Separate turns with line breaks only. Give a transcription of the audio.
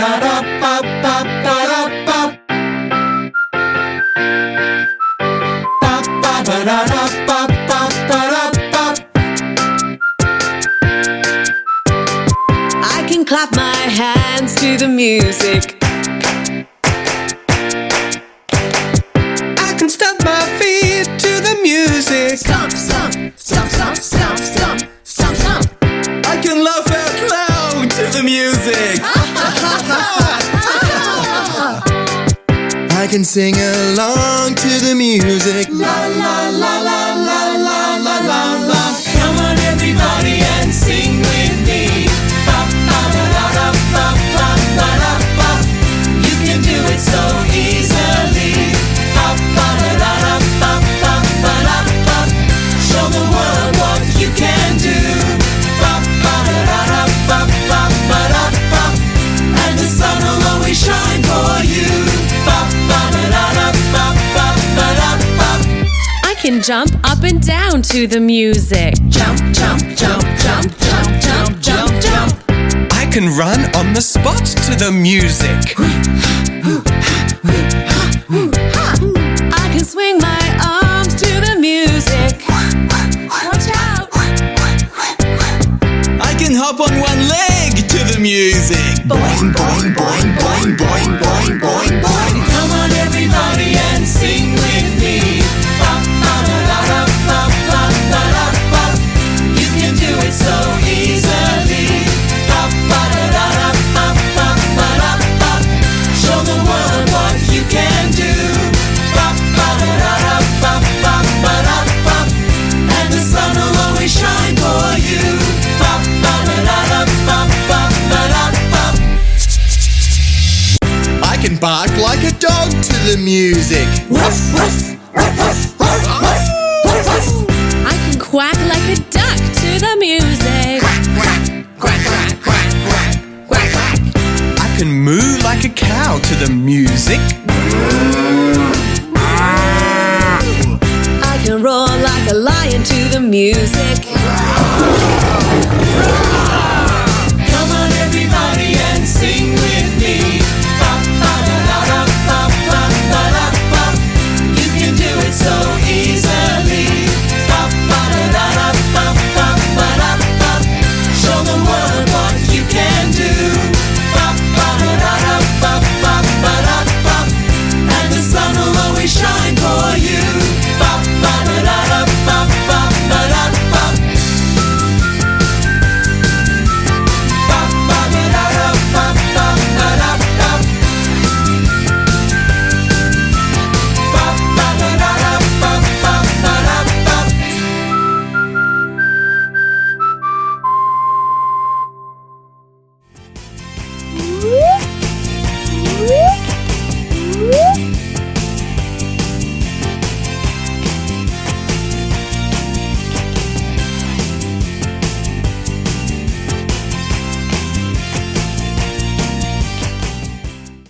I can clap my hands to the music.
I can stamp my feet to the music.
Stomp, stomp, stomp, stomp, stomp, stomp, stomp, stomp.
I can laugh out loud to the music. I can sing along to the music. La la la la
jump up and down to the music.
Jump, jump, jump, jump, jump, jump, jump, jump. I can run on the spot to the music.
I can swing my arms to the music. Watch out!
I can hop on one leg to the music. Boing, boing, boing, boing, boing, boing, boing, boing. I bark like a dog to the music.
I can quack like a duck to the music.
I can moo like a cow to the music.
I can roar like a lion to the music.